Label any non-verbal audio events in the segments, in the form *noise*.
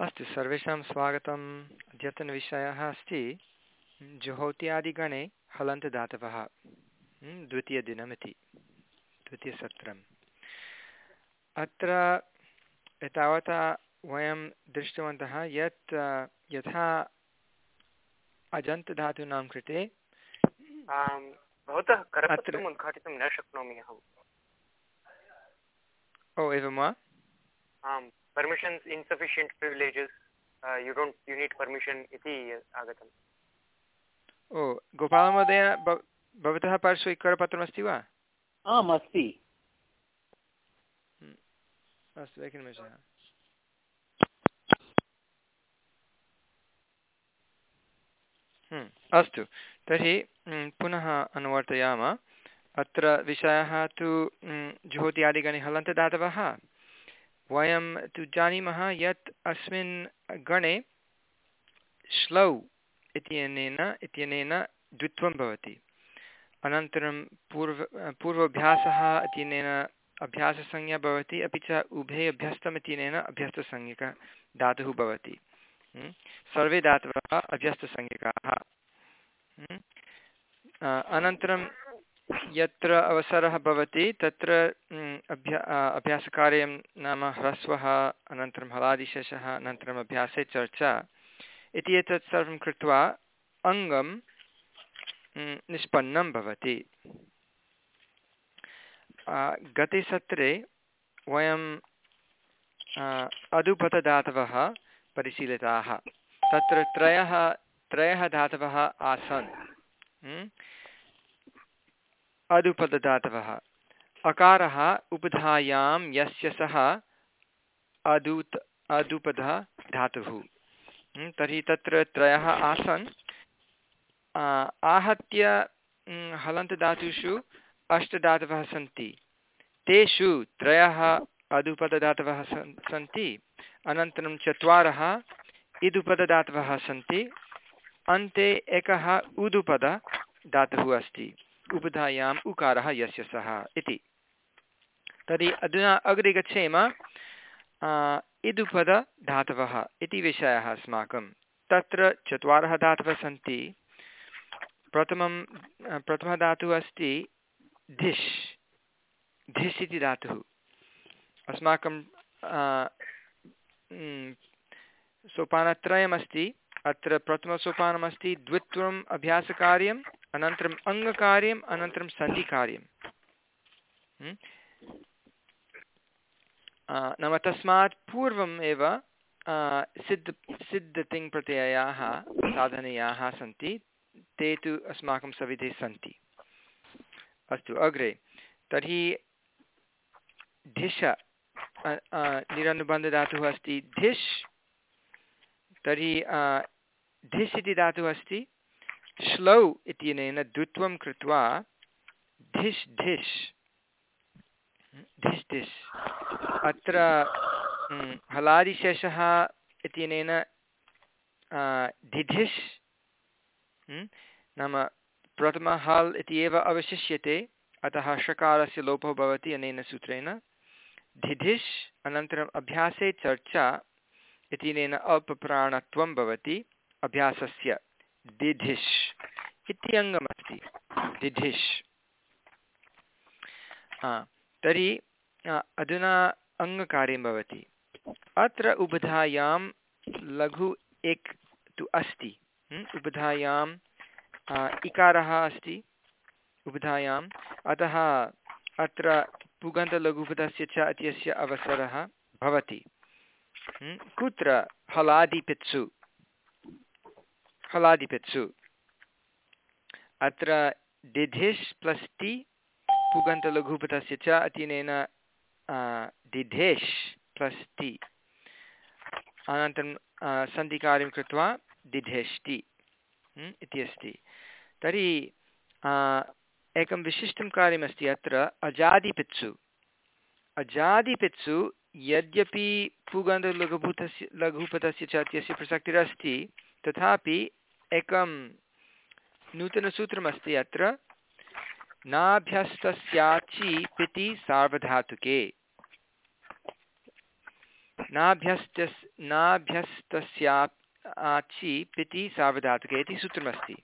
अस्तु सर्वेषां स्वागतम्। अद्यतनविषयः अस्ति जुहोत्यादिगणे हलन्तदातवः। द्वितीयदिनमिति द्वितीयसत्रम्। अत्र एतावता वयं दृष्टवन्तः यत् यथा अजन्तधातूनां कृते भवतः करपत्रम् उद्घाटितुं न शक्नोमि अहम् ओ एवं वा? आम्। Permissions insufficient privileges uh, you don't you need permission iti agatam ओ गोपालमहोदय भवतः पार्श्वे करपत्रमस्ति वा? आम् अस्ति। अस्तु एकनिमेषः अस्तु तर्हि पुनः अनुवर्तयाम। अत्र विषयः तु ज्योत्यादिगणे हलन्तदातवः वयं तु जानीमः यत् अस्मिन् गणे श्लौ इत्यनेन इत्यनेन द्वित्वं भवति। अनन्तरं पूर्व, पूर्वाभ्यासः इत्यनेन अभ्याससंज्ञा भवति, अपि च उभे अभ्यस्तम् इत्यनेन अभ्यस्तसंज्ञकः धातुः भवति। सर्वे धातवः अभ्यस्तसंज्ञकाः। अनन्तरं यत्र अवसरः भवति, तत्र अभ्या अभ्यासकार्यं नाम ह्रस्वः, अनन्तरं हलादिशेषः अनन्तरम् अभ्यासे चर्चा। इति एतत् सर्वं कृत्वा अङ्गं निष्पन्नं भवति। गते सत्रे वयं अदुपतदातवः परिशीलिताः। तत्र त्रयः त्रयः धातवः आसन्। अदुपदधातवः अकारः उपधायां यस्य सः अदूत् अदुपधः धातुः तर्हि तत्र त्रयः आसन्। आहत्य हलन्तधातुषु अष्टधातवः सन्ति। तेषु त्रयः अदुपदधातवः सन्ति। अनन्तरं चत्वारः इदुपदधातवः सन्ति। अन्ते एकः उदुपद धातुः अस्ति। उपधायाम् उकारः यस्य सः इति। तर्हि अधुना अग्रे गच्छेम इदुपदधातवः इति विषयः अस्माकं। तत्र चत्वारः धातवः सन्ति। प्रथमं प्रथमधातुः अस्ति धिष् धिष् इति धातुः। अस्माकं सोपानत्रयमस्ति। अत्र प्रथमसोपानमस्ति द्वित्वम् अभ्यासकार्यम्। अनन्तरम् अङ्गकार्यम्, अनन्तरं सन्धिकार्यं नाम तस्मात् पूर्वम् एव सिद्ध, सिद्धतिङ्प्रत्ययाः साधनीयाः सन्ति, ते तु अस्माकं सविधे सन्ति। अस्तु, अग्रे। तर्हि धिष निरनुबन्धधातुः अस्ति। धिष्, तर्हि धिस् इति धातुः अस्ति। श्लौ इत्यनेन द्वित्वं कृत्वा धिष् धिष्। धिष् धिष्। अत्र हलादिशेषः इत्यनेन धिधिष् नाम प्रथमः हल् इति एव अवशिष्यते। अतः षकारस्य लोपः भवति अनेन सूत्रेण। धिधिष्, अनन्तरम् अभ्यासे चर्चा इत्यनेन अपप्राणत्वं भवति, अभ्यासस्य। दिधिष्। इति अङ्गमस्ति दिधिष्। तर्हि अधुना अङ्गकार्यं भवति। अत्र उबधायां लघु एक् तु अस्ति। उबधायाम् इकारः अस्ति। उबधायाम् अतः अत्र पुगन्तलघुपदस्य च इत्यस्य अवसरः भवति। कुत्र? हलादिपित्सु हलादिपित्सु अत्र दिधिष् प्लस् टि पुगन्तलघुपथस्य च अतिनेन दिधेश् प्लस् टि। अनन्तरं सन्धिकार्यं कृत्वा दिधेष्टि इति अस्ति। तर्हि एकं विशिष्टं कार्यमस्ति अत्र, अजादिपित्सु। अजादिपित्सु यद्यपि पुगन्धलघुभूतस्य लघुपथस्य च इत्यस्य प्रसक्तिरस्ति, तथापि एकं नूतनसूत्रमस्ति अत्र, नाभ्यस्तस्याचि पिति सार्वधातुके। नाभ्यस्तस् नाभ्यस्तस्या आचि पिति सावधातुके इति सूत्रमस्ति।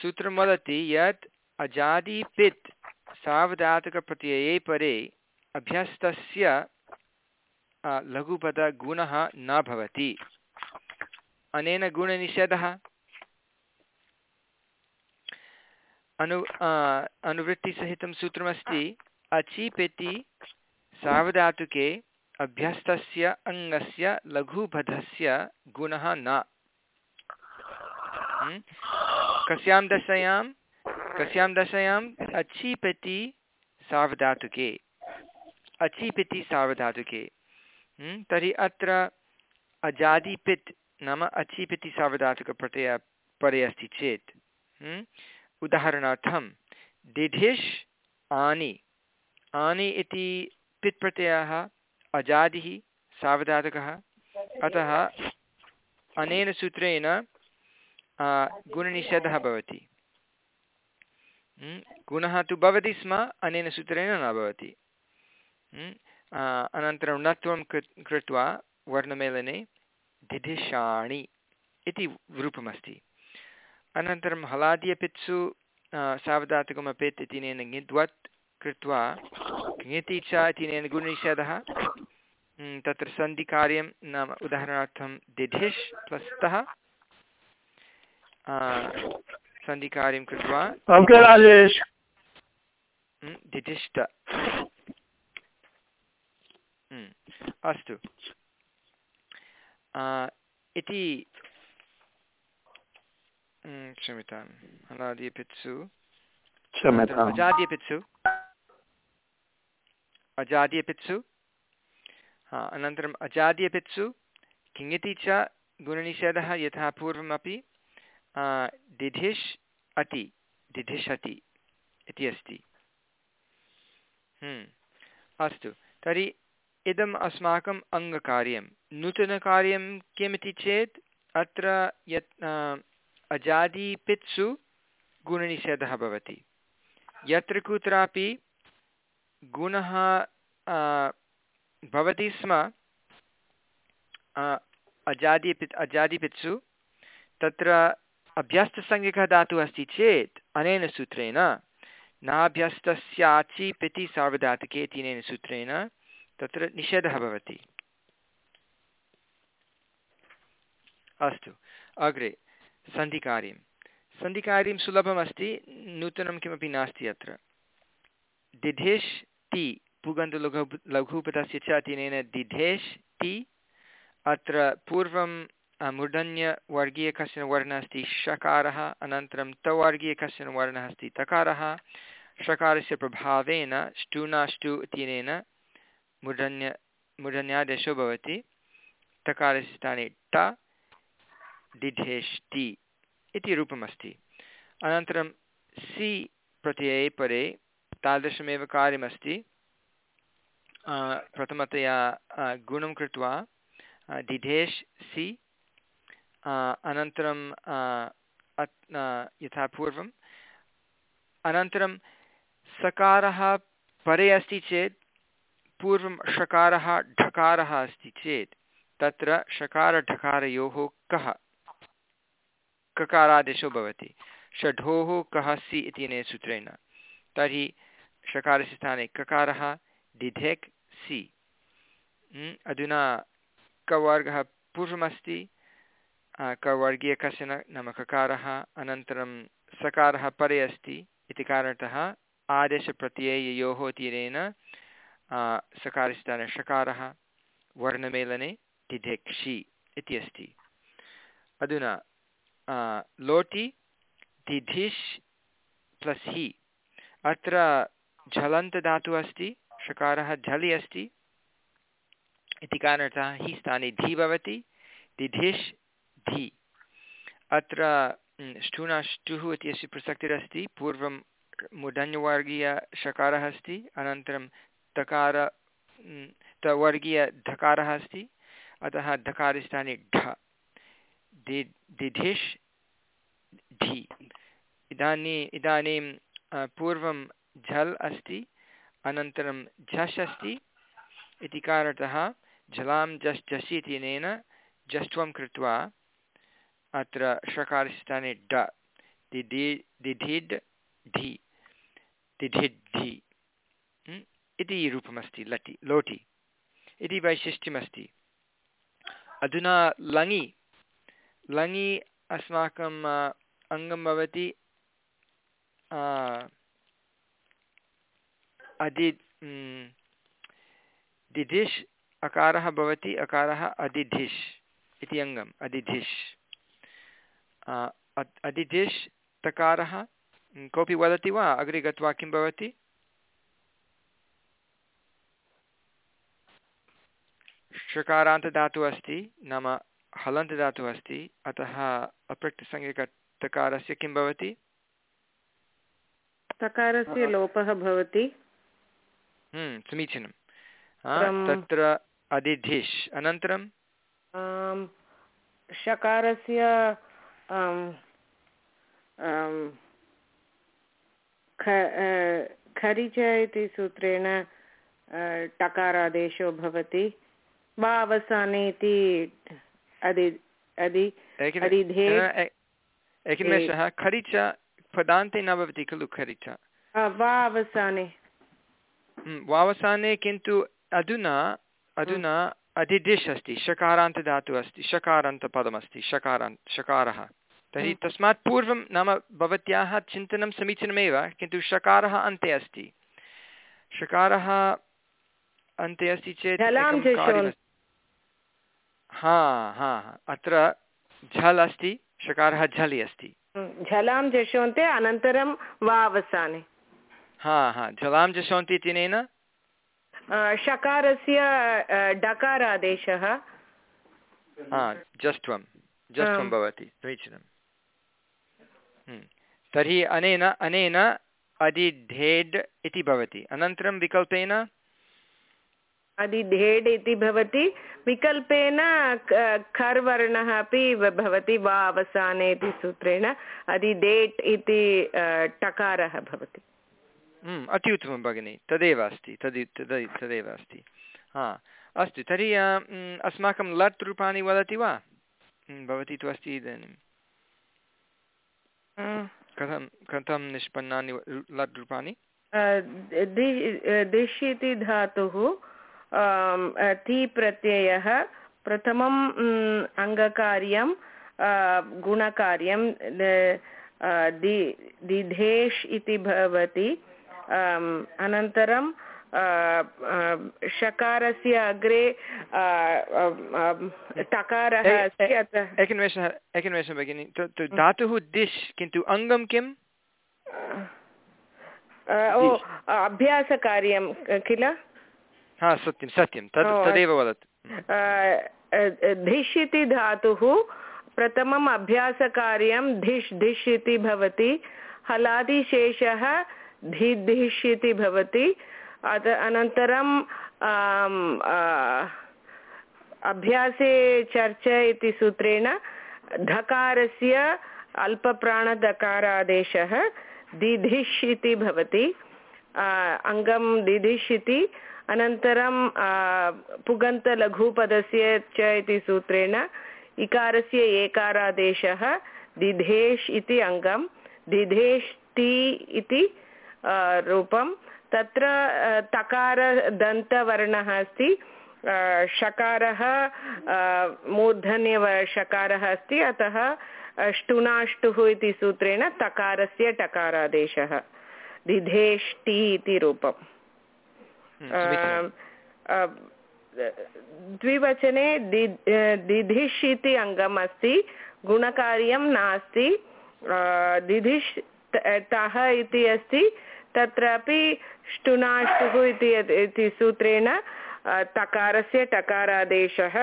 सूत्रं वदति यत् अजादिपित् सावधातुकप्रत्यये परे अभ्यस्तस्य लघुपदगुणः न भवति। अनेन गुणनिषेधः। अनु अनुवृत्तिसहितं सूत्रमस्ति, अचिपेति सावधातुके अभ्यस्तस्य अङ्गस्य लघुपदस्य गुणः न। कस्यां दशायां, कस्यां दशायाम् अचिपेति सावधातुके। अचिपिति सावधातुके। तर्हि अत्र अजादिपित् नाम अचिपिति सावधातुकप्रत्यय परे अस्ति चेत् उदाहरणार्थं दिधिष् आनि। आनि इति पित् प्रत्ययः अजादिः सावधातुकः अतः अनेन सूत्रेण गुणनिषेधः भवति। गुणः तु भवति स्म, अनेन सूत्रेण न भवति। अनन्तरं नत्वं कृत्वा वर्णमेलने दिधिषाणि इति रूपमस्ति। अनन्तरं हलादियपित्सु सावधातुकमपेत् इत्यनेन ङिद्वत् कृत्वा ङिति च इत्यनेन गुणनिषेधः। तत्र सन्धिकार्यं नाम उदाहरणार्थं दिधिष् प्लस्तः सन्धिकार्यं कृत्वा। दिधिष्ट अस्तु। इति क्षम्यताम् अनादिपित्सु अजाद्यपित्सु। अजाद्यपित्सु। हा अनन्तरम् अजाद्यपित्सु। किङिति च गुणनिषेधः यथा पूर्वमपि दिधिष् अति दिधिषति इति अस्ति। अस्तु। तर्हि इदम् अस्माकम् अङ्गकार्यं नूतनकार्यं किमिति चेत्, अत्र यत् अजादिपित्सु गुणनिषेधः भवति। यत्र कुत्रापि गुणः भवति स्म अजादिपित्, अजादिपित्सु, तत्र अभ्यस्तसंज्ञकः धातुः अस्ति चेत्, अनेन सूत्रेण नाभ्यस्तस्याचि सार्वधातुके इत्यनेन सूत्रेण तत्र निषेधः भवति। अस्तु, अग्रे, सन्धिकार्यं। सन्धिकार्यं सुलभमस्ति, नूतनं किमपि नास्ति अत्र। दिधेश् ति पुगन्तलघु लघुपदस्य च अतिनेन दिधेश् ति अत्र पूर्वं मूर्धन्यवर्गीय कश्चन वर्णः अस्ति षकारः, अनन्तरं तवर्गीय कश्चन वर्णः अस्ति तकारः। षकारस्य प्रभावेन ष्टुनाष्टु इत्यनेन मूर्धन्य मूर्धन्यादेशो भवति। तकारस्य स्थाने ट डिढेष्टि इति रूपमस्ति। अनन्तरं सि प्रत्यये परे तादृशमेव कार्यमस्ति। प्रथमतया गुणं कृत्वा दिधेश् सि अनन्तरं यथा पूर्वम्। अनन्तरं सकारः परे अस्ति चेत् पूर्वं षकारः ढकारः अस्ति चेत् तत्र षकारढकारयोः कः? ककारादेशो भवति। षढोः कः सि इत्यनेन सूत्रेण। तर्हि षकारस्य स्थाने ककारः दिधेक् सि। अधुना कवर्गः पूर्वमस्ति। कवर्गीय कश्चन नाम ककारः, अनन्तरं सकारः परे अस्ति इति कारणतः आदेशप्रत्यययोः तीरेण सकारस्थाने षकारः वर्णमेलने दिधेक्षि इति अस्ति। अधुना लोटि दिधिष् प्लस् हि। अत्र झलन्तधातुः अस्ति षकारः झलि अस्ति। इति कारणतः हि स्थाने धि भवति दिधिष् धि। अत्र ष्ठुनाष्टुः इत्यस्य प्रसक्तिरस्ति, पूर्वं मुडन्यवर्गीयषकारः अस्ति, अनन्तरं तकार तवर्गीयधकारः अस्ति। अतः धकारस्थाने ढ। दिधिष्, ढि। इदानीम् इदानीं पूर्वं झल् अस्ति, अनन्तरं झष् अस्ति। इति कारणतः झलां जस् झसि इत्यनेन जष्ट्वं कृत्वा अत्र षकारस्य स्थाने ड दिधि दिधिड् ढि। दिधिड् ढि। इति रूपमस्ति लटि लोटि। इति वैशिष्ट्यमस्ति। अधुना लङि। लङि अस्माकम् अङ्गं भवति अधि दिधिष् अकारः भवति, अकारः अधिधिष् इति अङ्गम् अधिधिष् अधिधिष् तकारः कोऽपि वदति वा? अग्रे गत्वा किं भवति? षकारान्तदातुः अस्ति नाम हलन्तदातुः अस्ति अतः अपृक्तसंज्ञकतकारस्य किं भवति? तकारस्य लोपः भवति। हम्म, समीचीनं। तत्र अधिधिष् अनन्तरं? षकारस्य खरिच इति सूत्रेण टकारादेशो भवति। वा अवसाने इति अधि अधि एकनिमेषः खरिच पदान्ते न भवति खलु खरिच। वा अवसाने। हम्म, वावसाने किन्तु अधुना अधुना अधिदिश् अस्ति षकारान्तधातुः अस्ति षकारान्तपदमस्ति षकारान् षकारः तर्हि हम्म। तस्मात् पूर्वं नाम भवत्याः चिन्तनं समीचीनमेव किन्तु षकारः अन्ते अस्ति। षकारः अन्ते अस्ति चेत् हा हा अत्र झल् अस्ति षकारः झलि अस्ति। हम्म, झलां जशोन्ते अनन्तरं वा अवसाने। हा हा झलां जशोन्ति इत्यनेन षकारस्य डकारादेशः। जष्ट्वं जष्ट्वं भवति समीचीनं। हम्म। तर्हि अनेन अनेन अधिढेड् इति भवति। अनन्तरं विकल्पेन? अधिढेड् इति भवति विकल्पेन खर् वर्णः अपि भवति वा अवसाने इति सूत्रेण अधिडेट् इति टकारः भवति। हम्म, अति उत्तमं भगिनि तदेव अस्ति तद् तदेव अस्ति। हा अस्तु तर्हि अस्माकं लट् रूपाणि वदति वा? भवती तु अस्ति इदानीं। कथं कथं निष्पन्नानि लट् रूपाणि? दिश् इति धातुः ति प्रत्ययः प्रथमम् अङ्गकार्यं गुणकार्यं दि दिधेश् इति भवति। अनन्तरं षकारस्य अग्रे टकारः अस्ति अतः एकनिमेषः एकनिमेषः भगिनि। धातुः दिश् किन्तु अङ्गं किम्? ओ अभ्यासकार्यं किल? हा सत्यं सत्यं. तद् तदेव वदतु. धिष् इति धातुः प्रथमम् अभ्यासकार्यं धिष् धिष् इति भवति हलादिशेषः धिधिष् इति भवति अत अनन्तरं अभ्यासे चर्च इति सूत्रेण धकारस्य अल्पप्राणधकारादेशः दिधिष् इति भवति अङ्गं दिधिष् इति अनन्तरं पुगन्तलघुपदस्य च इति सूत्रेण, इकारस्य एकारादेशः, दिधेश् इति अङ्गं दिधेष्टि इति रूपं, तत्र तकारदन्तवर्णः अस्ति षकारः मूर्धन्यषकारः अस्ति, अतः ष्टुनाष्टुः इति सूत्रेण तकारस्य टकारादेशः दिधेष्टि इति रूपम्। द्विवचने दि दिधिष् इति अङ्गम् अस्ति गुणकार्यं नास्ति दिधिष् तः इति अस्ति तत्रापि ष्टुनाष्टुः इति सूत्रेण तकारस्य टकारादेशः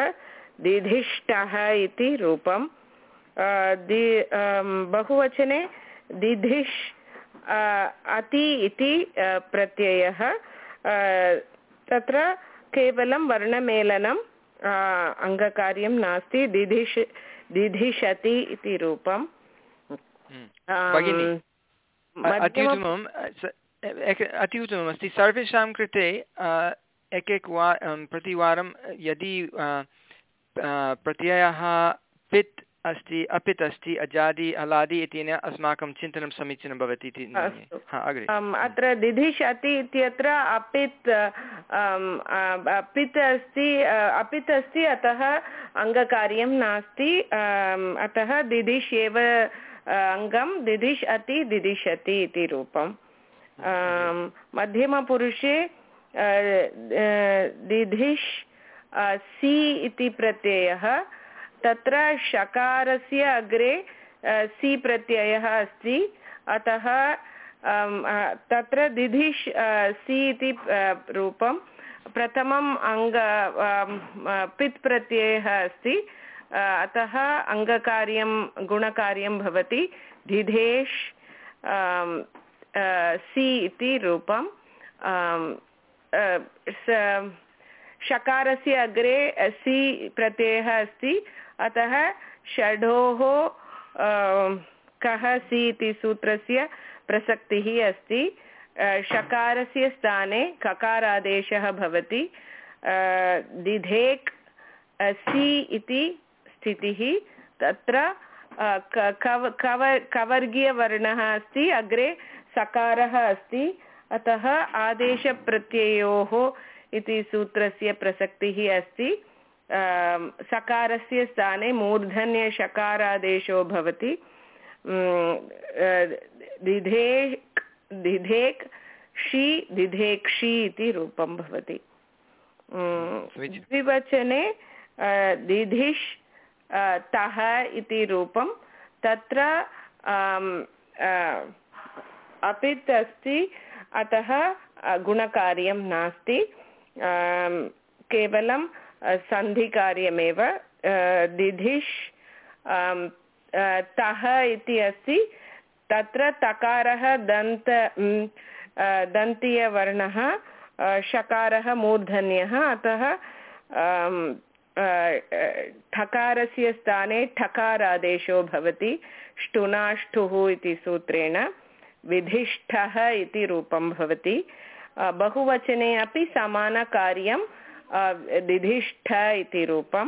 दिधिष्टः इति रूपं दि बहुवचने दिधिष् अति इति प्रत्ययः। तत्र केवलं वर्णमेलनं अङ्गकार्यं नास्ति दिधिष् दिधिषति इति रूपं हम्म। अत्युत्तमम् अति उत्तममस्ति सर्वेषां कृते एकैकवा प्रतिवारं यदि प्रत्ययः पित् अस्ति अपित् अस्ति अजादि अलादि इत्यनेन अस्माकं चिन्तनं समीचीनं भवति इति अग्रे। अत्र दिधिष् अति इत्यत्र अपित् पित् अस्ति अपित् अस्ति अतः अङ्गकार्यं नास्ति। अतः दिधिष् एव अङ्गं दिधिष् अति दिदिशति इति रूपं मध्यमपुरुषे दिधिष् सि इति प्रत्ययः। तत्र शकारस्य अग्रे सि प्रत्ययः अस्ति। अतः तत्र दिधिष् सि इति रूपं। प्रथमम् अङ्ग पित् प्रत्ययः अस्ति। अतः अङ्गकार्यं, गुणकार्यं भवति। दिधेश् सि इति रूपं शकारस्य अग्रे सि प्रत्ययः अस्ति। अतः षडोः कः सि इति सूत्रस्य प्रसक्तिः अस्ति। षकारस्य स्थाने ककारादेशः भवति। दिधेक् सि इति स्थितिः। तत्र कव कव, कवर्गीयवर्णः अस्ति, अग्रे सकारः अस्ति। अतः आदेशप्रत्ययोः इति सूत्रस्य प्रसक्तिः अस्ति। सकारस्य स्थाने मूर्धन्यषकारादेशो भवति। दिधेक् दिधेक् षि दिधेक्षि इति रूपं भवति। द्विवचने दिधिष् तः इति रूपं। तत्र अपित् अस्ति अतः गुणकार्यं नास्ति। केवलं सन्धिकार्यमेव दिधिष् तः इति अस्ति। तत्र तकारः दन्त दन्तीयवर्णः षकारः मूर्धन्यः, अतः ठकारस्य स्थाने ठकारादेशो भवति, ष्टुनाष्टुः इति सूत्रेण, विधिष्ठः इति रूपं भवति। बहुवचने अपि समानकार्यं दिधिष्ठ इति रूपं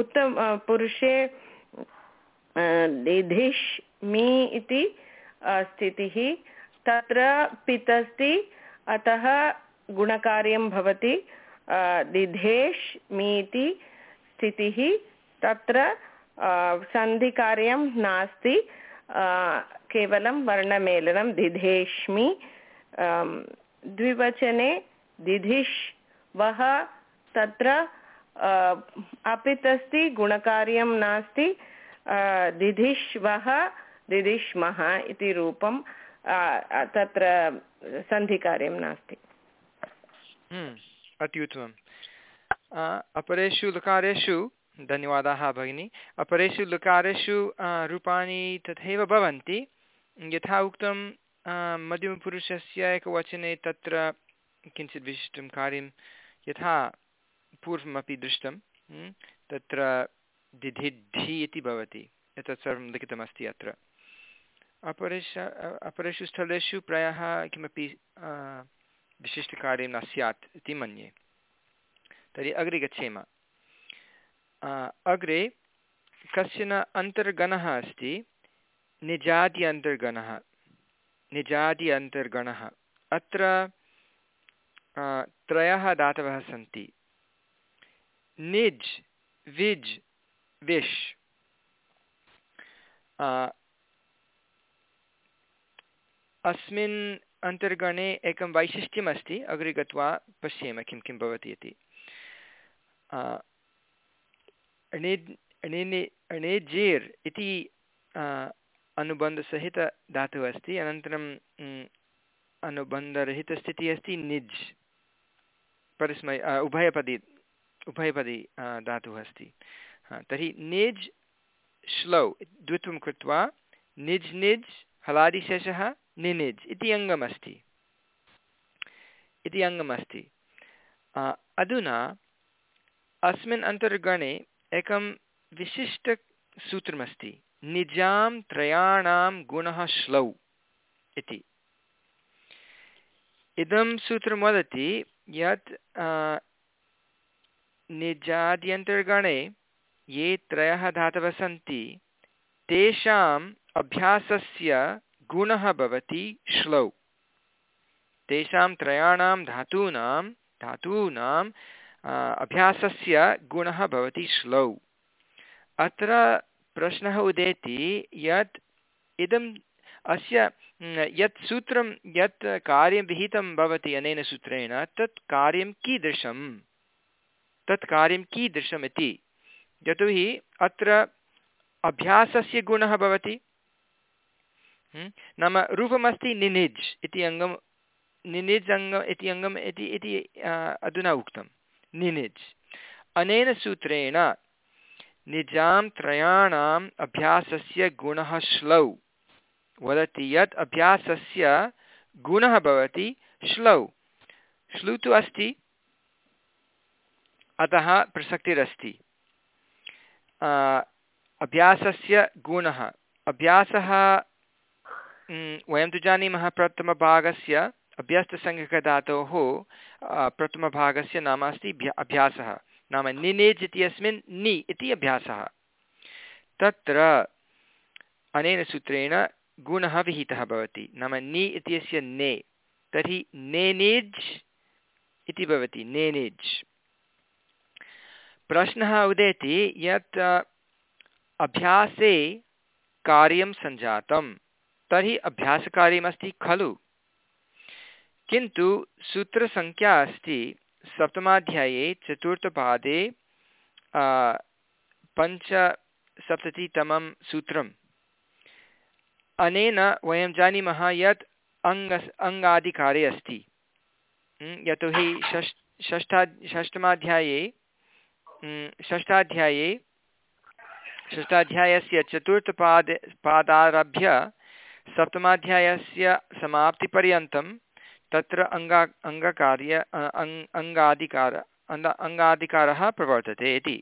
उत्तम पुरुषे दिधिष् मी इति स्थितिः, तत्र पित् अस्ति अतः गुणकार्यं भवति दिधेष् मी इति स्थितिः, तत्र सन्धिकार्यं नास्ति केवलं वर्णमेलनं दिधेष्मि द्विवचने दिधिष् वः तत्र अपित् अस्ति गुणकार्यं नास्ति दिधिष् वः दिधिष्मः इति रूपं तत्र सन्धिकार्यं नास्ति। हम्म, अति उत्तमम्। अपरेषु लकारेषु धन्यवादाः भगिनी। अपरेषु लकारेषु रूपाणि तथैव भवन्ति। यथा उक्तं मध्यमपुरुषस्य एकवचने तत्र किञ्चित् विशिष्टं कार्यं यथा पूर्वमपि दृष्टं तत्र दिधिद्धि इति भवति, एतत् सर्वं लिखितमस्ति अत्र। अपरेष अपरेषु स्थलेषु प्रायः किमपि विशिष्टकार्यं न स्यात् इति मन्ये। तर्हि अग्रे गच्छेम। अग्रे कश्चन अन्तर्गणः अस्ति निजादि अन्तर्गणः निजादि अन्तर्गणः। अत्र त्रयः धातवः सन्ति निज् विज् विश् अस्मिन् अन्तर्गणे एकं वैशिष्ट्यमस्ति अग्रे गत्वा पश्येम किं किं भवति इति णेजेर् इति अनुबन्धसहितधातुः अस्ति अनन्तरं अनुबन्धरहितस्थितिः अस्ति निज् परस्मै उभयपदी उभयपदी धातुः अस्ति। तर्हि निज् श्लौ द्वित्वं कृत्वा निज् निज् हलादिशेषः निनिज् इति अङ्गमस्ति। इति अङ्गमस्ति। अधुना अस्मिन् अन्तर्गणे एकं विशिष्टसूत्रमस्ति। निजां त्रयाणां गुणः श्लौ इति। इदं सूत्रं वदति यत् निजाद्यन्तर्गणे ये त्रयः धातवः सन्ति, तेषाम् अभ्यासस्य गुणः भवति श्लौ। तेषां त्रयाणां धातूनां धातूनाम् अभ्यासस्य गुणः भवति श्लौ। अत्र प्रश्नः उदेति यत् इदम् अस्य यत् सूत्रं, यत् कार्यं विहितं भवति अनेन सूत्रेण, तत् कार्यं कीदृशं? तत् कार्यं कीदृशम् इति। यतोहि अत्र अभ्यासस्य गुणः भवति। नाम रूपमस्ति निनिज् इति अङ्गं, निनिज् अङ्गम् इति अङ्गम् इति इति अधुना उक्तं। निनिज्। अनेन सूत्रेण निजां त्रयाणाम् अभ्यासस्य गुणः श्लौ। वदति यत् अभ्यासस्य गुणः भवति श्लौ। श्लु तु अस्ति, अतः प्रसक्तिरस्ति। अभ्यासस्य गुणः। अभ्यासः वयं तु जानीमः प्रथमभागस्य अभ्यस्तसङ्घकधातोः प्रथमभागस्य नाम अस्ति अभ्यासः। नाम निनेज् इत्यस्मिन् नि इति अभ्यासः। तत्र अनेन सूत्रेण गुणः विहितः भवति। नाम नि इत्यस्य ने। तर्हि नेनेज् इति भवति, नेनेज्। प्रश्नः उदेति यत् अभ्यासे कार्यं सञ्जातं। तर्हि अभ्यासकार्यमस्ति खलु। किन्तु सूत्रसङ्ख्या अस्ति, सप्तमाध्याये चतुर्थपादे पञ्चसप्ततितमं सूत्रम्। अनेन वयं जानीमः यत् अङ्ग अङ्गादिकारे अस्ति। यतोहि षष्, षष्ठा, षष्ठमाध्याये षष्ठाध्याये, षष्ठाध्यायस्य चतुर्थपाद पादारभ्य सप्तमाध्यायस्य समाप्तिपर्यन्तं तत्र अङ्गा अङ्गकार्य अङ्गाधिकार अङ्गाधिकारः प्रवर्तते इति।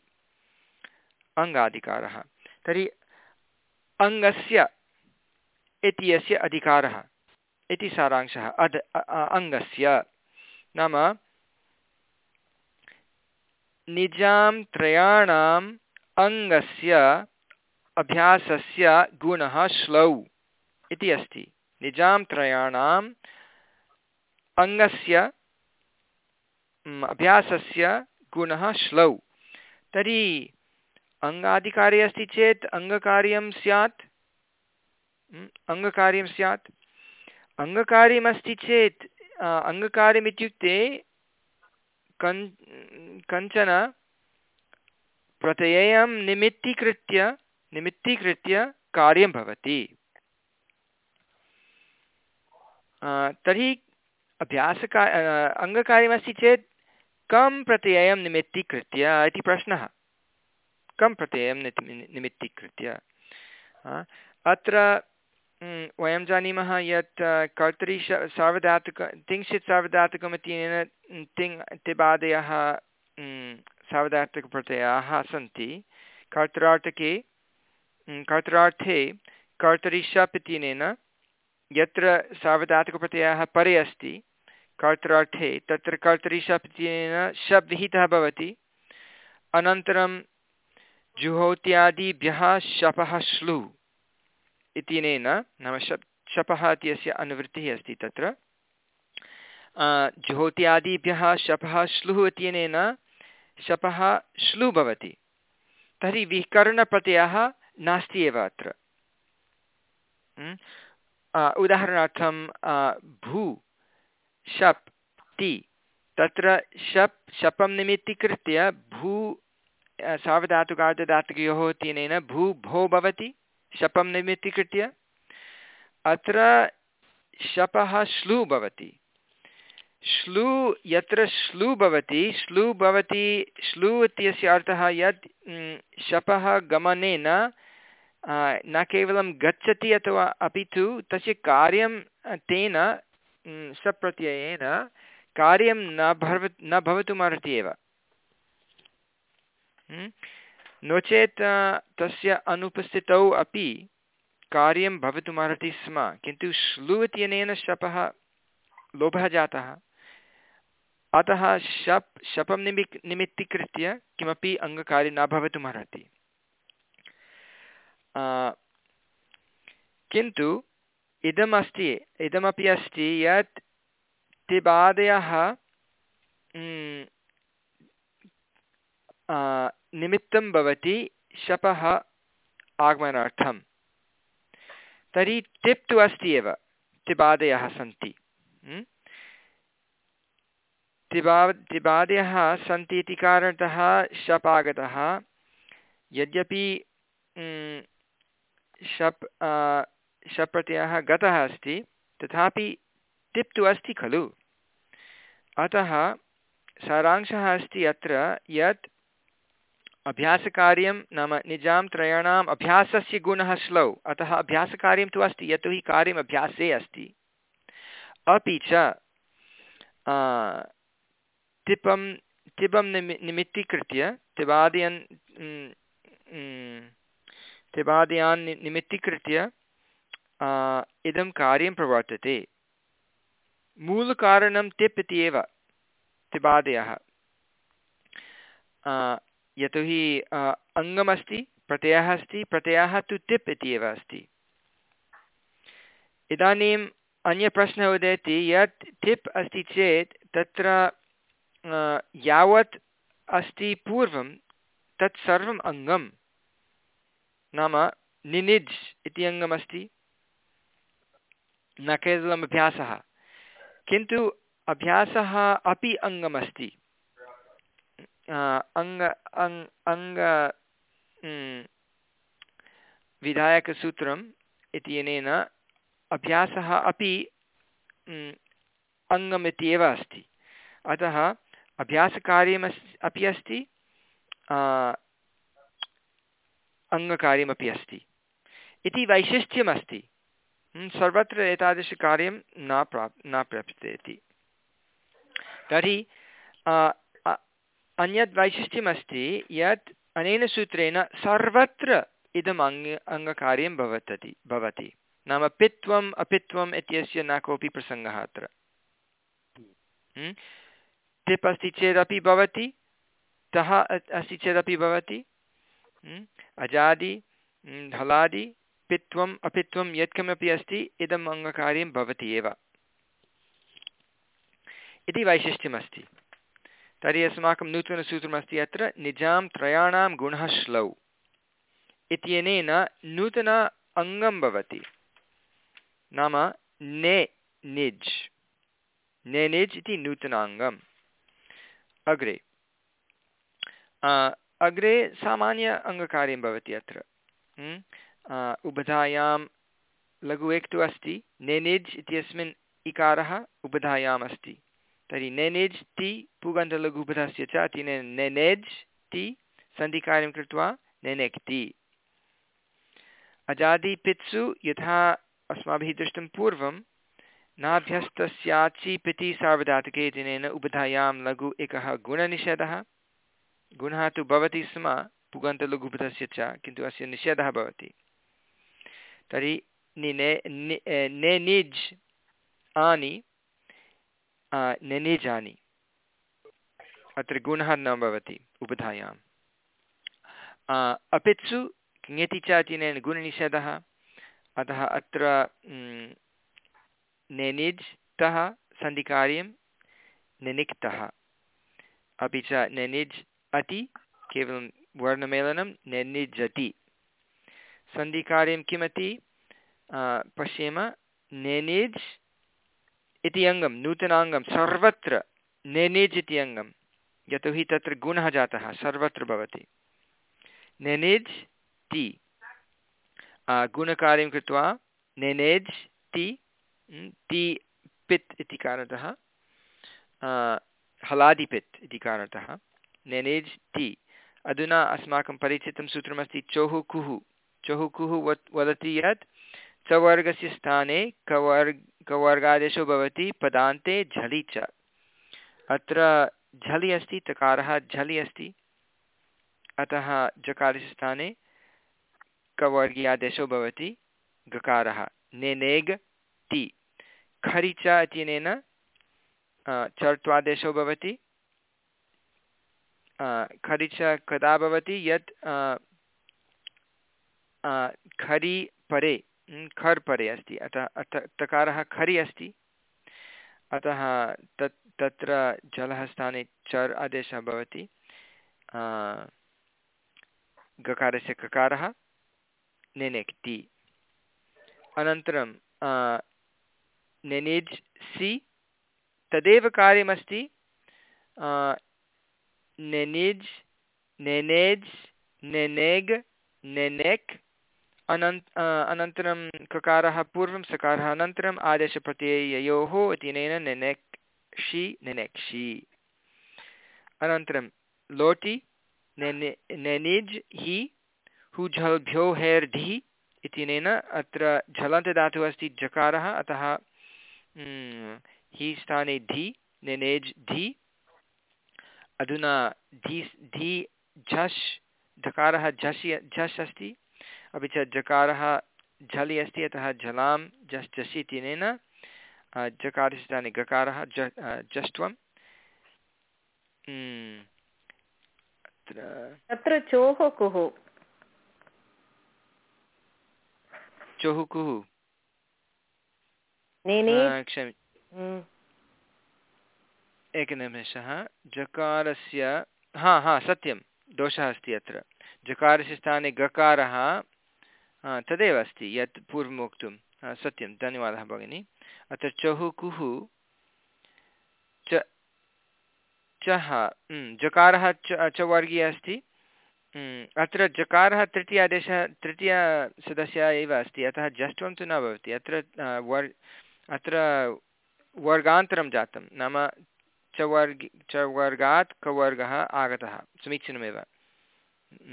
अङ्गाधिकारः तर्हि अङ्गस्य इत्यस्य अधिकारः। इति सारांशः। अद् अङ्गस्य। नाम, निजां त्रयाणाम् अङ्गस्य अभ्यासस्य गुणः श्लौ इति अस्ति। निजां त्रयाणां अङ्गस्य अभ्यासस्य गुणः श्लौ। तर्हि, अङ्गाधिकारे अस्ति चेत्, अङ्गकार्यं स्यात्। अङ्गकार्यं स्यात्। अङ्गकार्यमस्ति चेत् अङ्गकार्यमित्युक्ते कन्, कञ्चन प्रत्ययं निमित्तीकृत्य निमित्तीकृत्य कार्यं भवति। तर्हि अभ्यासका अङ्गकार्यमस्ति चेत् कं प्रत्ययं निमित्तीकृत्य इति प्रश्नः। कं प्रत्ययं निमित्तीकृत्य। अत्र वयं जानीमः यत् कर्तरि सार्वधातुक तिंशित् सार्वधातुकम् इत्यनेन तिङ् इत्यबादयः सार्वधातुकप्रत्ययाः सन्ति। कर्तरार्थके कर्तरार्थे कर्तरि शप् इत्यनेन यत्र सार्वधातुकप्रत्ययः परे अस्ति, कर्तरार्थे तत्र कर्तरि शप् इत्यनेन शप् विहितः भवति। अनन्तरं जुहोत्यादिभ्यः शपः श्लु। इत्यनेन नाम शप् शपः इत्यस्य अनुवृत्तिः अस्ति तत्र। जुहोत्यादिभ्यः शपः श्लुः इत्यनेन शपः श्लु भवति। तर्हि विकरणप्रत्ययः नास्ति एव अत्र। उदाहरणार्थं भू, शप्, ति। तत्र शप्, शपं निमित्तीकृत्य भू सार्वधातुकार्धधातुकयोः तेनेन भू, भो भवति। शपं निमित्तीकृत्य अत्र शपः श्लू भवति। श्लू यत्र श्लू भवति श्लू भवति, श्लू इत्यस्य अर्थः यत् शपः गमनेन न केवलं गच्छति अथवा अपि तु तस्य कार्यं, तेन सप्रत्ययेन कार्यं न भव न भवितुमर्हति एव। नो चेत् तस्य अनुपस्थितौ अपि कार्यं भवितुमर्हति स्म, किन्तु श्लु इत्यनेन शपः, लोभः जातः। अतः शप्, शपं निमि, निमित्तीकृत्य किमपि अङ्गकार्यं न भवितुमर्हति। किन्तु इदमस्ति, इदमपि अस्ति यत् तिबादयः निमित्तं भवति शपः आगमनार्थं। तर्हि तिप् तु अस्ति एव, तिबादयः सन्ति। तिबा, तिबादयः सन्ति इति कारणतः शप् आगतः यद्यपि शप् शप् प्रत्ययः गतः अस्ति, तथापि तिप् तु अस्ति खलु। अतः सारांशः अस्ति अत्र यत् अभ्यासकार्यं नाम निजां त्रयाणाम् अभ्यासस्य गुणः श्लौ। अतः अभ्यासकार्यं तु अस्ति यतोहि कार्यम् अभ्यासे अस्ति। अपि च तिपं तिपं निमि, निमित्तीकृत्य तिबादयन् तिबादयान् निमित्तीकृत्य इदं कार्यं प्रवर्तते। मूलकारणं तिप् इति एव तिबादयः यतोहि अङ्गमस्ति प्रत्ययः अस्ति, प्रत्ययः तु तिप् इति एव अस्ति। इदानीम् अन्यप्रश्नः उदेति, यत् तिप् अस्ति चेत् तत्र यावत् अस्ति पूर्वं, तत् सर्वम् अङ्गं नाम निनिज् इति अङ्गमस्ति, न केवलम् अभ्यासः। किन्तु अभ्यासः अपि अङ्गमस्ति। अङ्ग अङ्ग विधायकसूत्रम् इत्यनेन अभ्यासः अपि अङ्गमिति एव अस्ति अतः अभ्यासकार्यम् अपि अस्ति अङ्गकार्यमपि अस्ति इति वैशिष्ट्यमस्ति सर्वत्र एतादृशकार्यं न प्राप् न प्राप्यते इति तर्हि अन्यद् वैशिष्ट्यमस्ति यत् अनेन सूत्रेण सर्वत्र इदम् अङ्ग, अङ्गकार्यं भवति भवति। नाम पित्वम्, अपित्वम् इत्यस्य न कोऽपि प्रसङ्गः अत्र। टिप् अस्ति चेदपि भवति, तः अस्ति चेदपि भवति अजादि हलादि पित्वम् अपित्वं यत्किमपि अस्ति, इदम् अङ्गकार्यं भवति एव। इति वैशिष्ट्यमस्ति। तर्हि अस्माकं नूतनसूत्रमस्ति अत्र निजां त्रयाणां गुणः श्लौ इत्यनेन नूतन अङ्गं भवति। नाम ने, निज्। ने, निज् इति नूतनाङ्गम् अग्रे। अग्रे सामान्य अङ्गकार्यं भवति अत्र। उबधायां लघु एक् तु अस्ति नेनिज् इत्यस्मिन् इकारः उबधायाम् अस्ति। तर्हि नेनेज् ति पुगन्धलघुबधस्य च अति नेनेज् ति सन्धिकार्यं कृत्वा नेनेक्ति। अजादिपित्सु यथा अस्माभिः दृष्टं पूर्वं, नाभ्यस्तस्याचि पिति सार्वधातुके जनेन उबधायां लघु एकः गुणनिषेधः। गुणः तु भवति स्म पुगन्तलघुपथस्य च, किन्तु अस्य निषेधः भवति। तर्हि निने नेनिज् आनि नेनिजानि अत्र गुणः न भवति, उपधायाम्। अपित्सु किङति च इत्यनेन गुणनिषेधः। अतः अत्र नेनिज् तः सन्धिकार्यं, निनिक्तः। अपि च नेनिज् अति, केवलं वर्णमेलनं नेनिजति सन्धिकार्यं किमति? पश्येम, नेनिज् इति अङ्गं नूतनाङ्गं, सर्वत्र नेनिज् इति अङ्गं यतोहि तत्र गुणः जातः, सर्वत्र भवति। नेनिज् ति। गुणकार्यं कृत्वा नेनेज् ति ति पित् इति कारणतः हलादिपित् इति कारणतः, नेनेज् ति। अधुना अस्माकं परिचितं सूत्रमस्ति चोः कुः चोः कुः वदति यत् चवर्गस्य स्थाने कवर् कवर्गादेशो भवति पदान्ते झलि च। अत्र झलि अस्ति, तकारः झलि अस्ति। अतः जकारस्य स्थाने कवर्गीयादेशो भवति, गकारः। नेनेग्, ति। खरि च इत्यनेन चर्त्वादेशो भवति। खरि च कदा भवति? यत् खरि परे। खर् परे अस्ति। अतः अथ तकारः खरि अस्ति। अतः तत्, तत्र जलः स्थाने चर् आदेशः भवति। गकारस्य ककारः नेनेक्ति अनन्तरं नेनेज् सि। तदेव कार्यमस्ति। नेनिज्, नेनेज्, नेनेग्, नेनेक् अनन्त अनन्तरं ककारः, पूर्वं सकारः, अनन्तरम् आदेशप्रत्यययोः इत्यनेन नेनेक् षि नेनेक्षि। अनन्तरं लोटि, नेने, नेनिज्, हि हुझल्भ्यो हेर्ढि इत्यनेन अत्र झलन्तदातुः अस्ति जकारः, अतः हि स्थाने धि, नेनेज् धि। अधुना धि धि झष् धकारः झस् झस् अस्ति। अपि च जकारः झलि अस्ति अतः झलां जस् जसि इत्यनेन जकारस्य स्थाने गकारः ज जष्ट्वं तत्र चोः कुः चोः कुः क्षमि हम्म। एकनिमेषः। जकारस्य हा हा सत्यं। दोषः अस्ति अत्र। जकारस्य स्थाने गकारः तदेव अस्ति, यत् पूर्वमुक्तं सत्यं, धन्यवादः भगिनि। अत्र चहुः कुः च चः जकारः च च वर्गीयः अस्ति। अत्र जकारः तृतीयादेशः तृतीयसदस्यः एव अस्ति, अतः जष्ट्वं तु न भवति। अत्र वर्, अत्र वर्गान्तरं जातं, नाम चवर्गि चवर्गात् कवर्गः आगतः, समीचीनमेव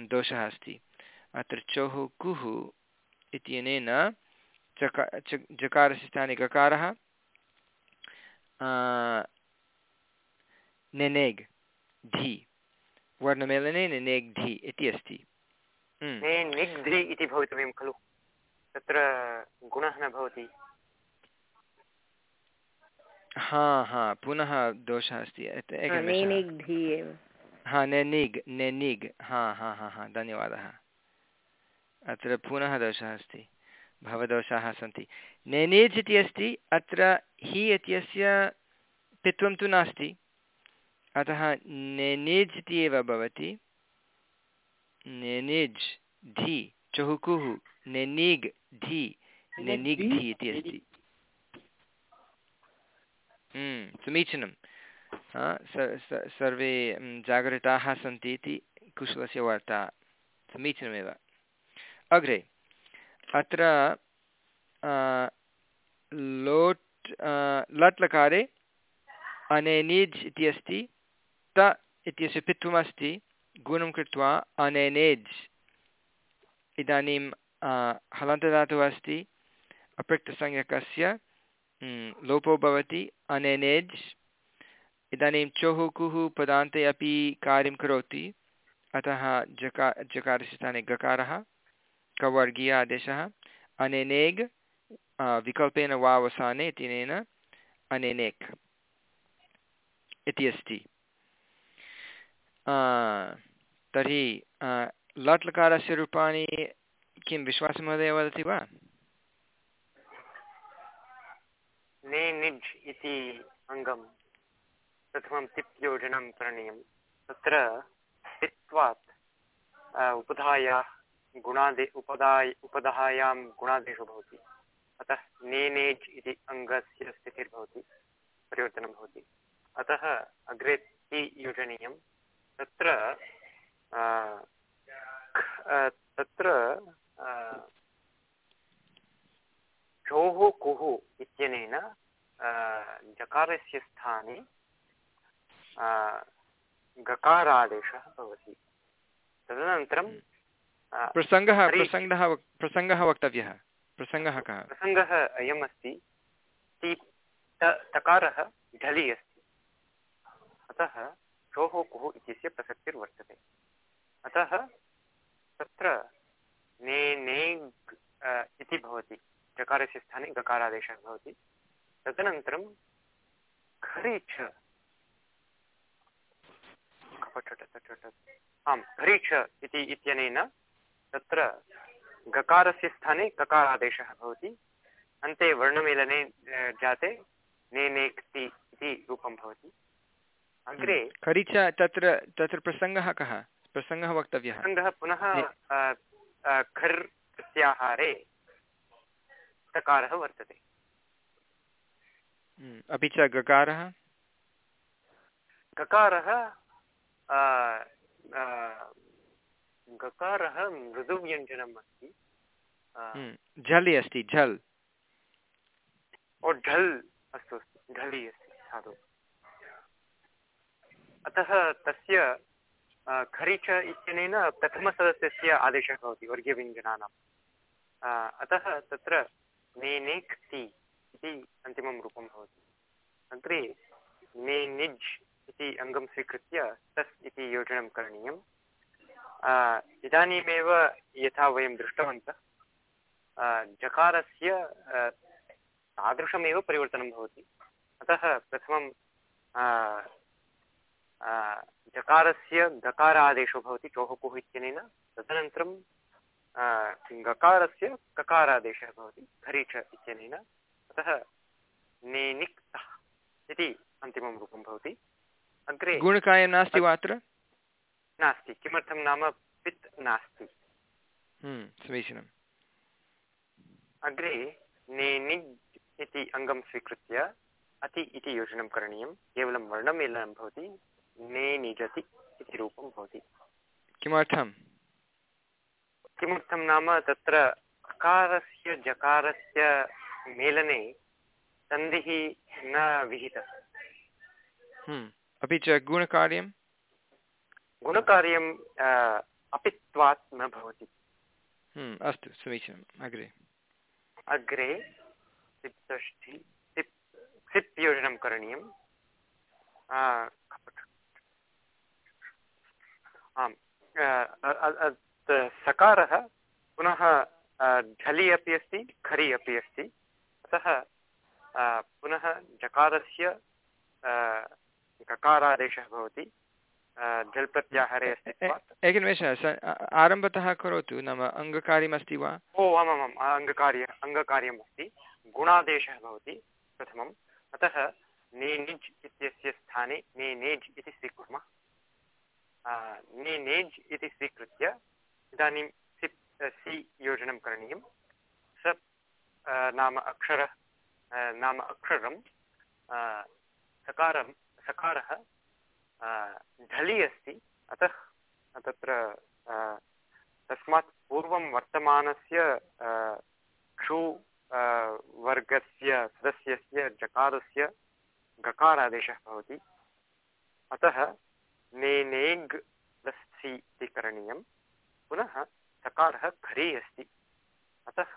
दोषः अस्ति। अत्र चोः कुः इत्यनेन चका जकारस्य स्थाने गकारः नेनेग् धी। वर्णमेलने नेनेग् धी इति अस्ति। निग्धि इति भवितव्यं खलु। तत्र गुणः न भवति। हा हा पुनः दोषः अस्ति। हा नेनिग् नेनिग्। हा हा हा हा धन्यवादः। अत्र पुनः दोषः अस्ति। भवदोषाः सन्ति। नेनेज् इति अस्ति अत्र हि इत्यस्य पित्वं तु नास्ति। अतः नेनेज् इति एव भवति। नेनेज् धि चहुकुः नेनीग् धि नेनिग् धि इति अस्ति। हम्म, समीचीनं सर्वे जागरिताः सन्ति इति कुशलस्य वार्ता समीचीनमेव। अग्रे। अत्र लोट् लट् लकारे अनेनिज् इति अस्ति, त इत्यस्य पित्वमस्ति गुणं कृत्वा अनेनेज्। इदानीं हलन्तदातुः अस्ति अपृक्तसंज्ञकस्य लोपो भवति, अनेनेज्। इदानीं चोः कुः पदान्ते अपि कार्यं करोति, अतः जका, जकारस्य स्थाने गकारः। कवर्गीय आदेशः। अनेनेग् विकल्पेन वा अवसाने इत्यनेन अनेनेक् इति अस्ति तर्हि लट् लकारस्य रूपाणि किं विश्वासमहोदय वदति वा? इति अङ्गं प्रथमं तिप् करणीयं। तत्र तित्वात् उपधायाः गुणादे उपदाय उपधायां गुणादेशो भवति। अतः नेनेज् इति अङ्गस्य स्थितिर्भवति, परिवर्तनं भवति। अतः अग्रे ति योजनीयं। तत्र तत्र झोः कुः इत्यनेन जकारस्य स्थाने गकारादेशः भवति। तदनन्तरं प्रसङ्गः प्रसङ्गः प्रसङ्गः वक्तव्यः। प्रसङ्गः कः? प्रसङ्गः अयम् अस्ति। तकारः ढलि अस्ति। अतः चोः कुः इत्यस्य प्रसक्तिर्वर्तते। अतः तत्र ने ने इति भवति। चकारस्य स्थाने गकारादेशः भवति। तदनन्तरं खरीच आम् खरीच इति इत्यनेन तत्र गकारस्य स्थाने ककारादेशः भवति। अन्ते वर्णमेलने जाते नेनेक्ति इति रूपं भवति। अग्रे हम्म। खरीच तत्र तत्र प्रसङ्गः कः? प्रसङ्गः वक्तव्यः। प्रसङ्गः पुनः खर् प्रत्याहारे तकारः वर्तते। हम्म। अपि च गकारः? गकारः गकारः मृदुव्यञ्जनम् अस्ति। हम्म। झलि अस्ति झल्। ओ ढल् अस्तु अस्तु ढलि अस्ति साधु। अतः तस्य खरिच इत्यनेन प्रथमसदस्यस्य आदेशः भवति वर्गीयव्यञ्जनानाम् अतः तत्र नेनेक्ति इति अन्तिमं रूपं भवति। अग्रे ने निज् इति अङ्गं स्वीकृत्य तस् इति योजनं करणीयम्। इदानीमेव यथा वयं दृष्टवन्तः जकारस्य तादृशमेव परिवर्तनं भवति। अतः प्रथमं जकारस्य गकारादेशो भवति, चोहकुः इत्यनेन। तदनन्तरं गकारस्य ककारादेशः भवति खरीच इत्यनेन। अतः नेनिक्तः इति अन्तिमं रूपं भवति। अग्रे गुणकायं नास्ति वा अत्र? नास्ति किमर्थं नाम पित् नास्ति? हम्म, समीचीनम्। अग्रे नेनिज् इति अङ्गं स्वीकृत्य अति इति योजनं करणीयं केवलं वर्णमेलनं भवति ने निजति इति रूपं भवति। किमर्थं किमर्थं नाम तत्र अकारस्य जकारस्य मेलने सन्धिः न विहितः हम्म, अपि च गुणकार्यं गुणकार्यं अपित्वात् न भवति। हम्म, अस्तु समीचीनम् अग्रे। अग्रे सिप्षष्ठि सिप् सिप् योजनं करणीयं आम् सकारः पुनः झलि अपि अस्ति खरि अपि अस्ति। अतः पुनः जकारस्य गकारादेशः भवति। झल् प्रत्याहारे अस्ति एकनिमेषः आरम्भतः करोतु नाम अङ्गकार्यमस्ति वा? ओ आमामाम् अङ्गकार्य अङ्गकार्यम् अस्ति गुणादेशः भवति प्रथमम्। अतः ने निज् इत्यस्य स्थाने ने नेज् इति स्वीकुर्मः। ने नेज् इति स्वीकृत्य इदानीं सिप् सि योजनं करणीयं स नाम अक्षरः नाम अक्षरं सकारं सकारः ढलि अस्ति। अतः, तत्र तस्मात् पूर्वं वर्तमानस्य क्षु वर्गस्य सदस्यस्य जकारस्य गकारादेशः भवति। अतः नेनेग् प्लस् सि इति करणीयं। पुनः, सकारः खरे अस्ति। अतः